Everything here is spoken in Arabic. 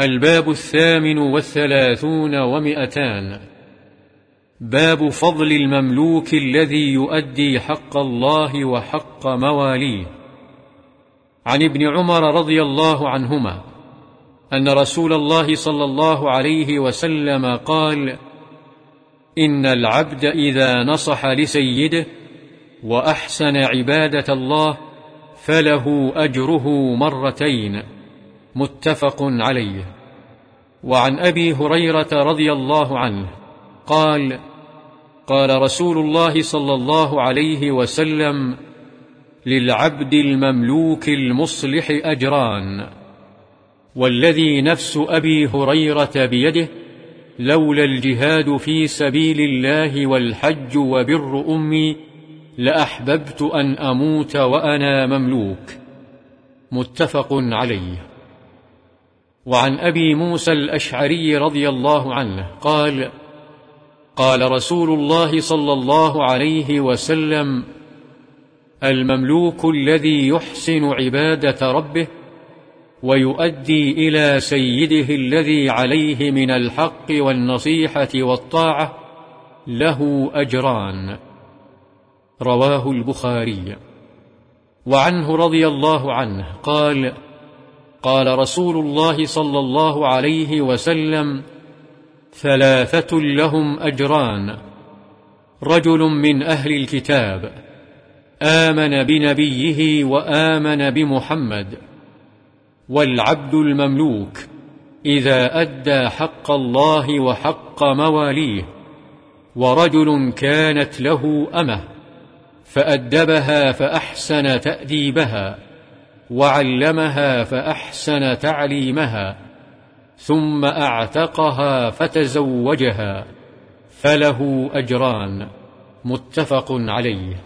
الباب الثامن والثلاثون ومئتان. باب فضل المملوك الذي يؤدي حق الله وحق مواليه. عن ابن عمر رضي الله عنهما أن رسول الله صلى الله عليه وسلم قال إن العبد إذا نصح لسيده وأحسن عبادة الله فله أجره مرتين. متفق عليه. وعن أبي هريرة رضي الله عنه قال قال رسول الله صلى الله عليه وسلم للعبد المملوك المصلح أجران والذي نفس أبي هريرة بيده لولا الجهاد في سبيل الله والحج وبر أمي لأحببت أن أموت وأنا مملوك. متفق عليه. وعن أبي موسى الأشعري رضي الله عنه قال قال رسول الله صلى الله عليه وسلم المملوك الذي يحسن عبادة ربه ويؤدي إلى سيده الذي عليه من الحق والنصيحة والطاعة له أجران. رواه البخاري. وعنه رضي الله عنه قال قال رسول الله صلى الله عليه وسلم ثلاثة لهم أجران. رجل من أهل الكتاب آمن بنبيه وآمن بمحمد. والعبد المملوك إذا أدى حق الله وحق مواليه ورجل كانت له أمة فأدبها فأحسن تأديبها. وعلمها فأحسن تعليمها ثم أعتقها فتزوجها فله أجران متفق عليه.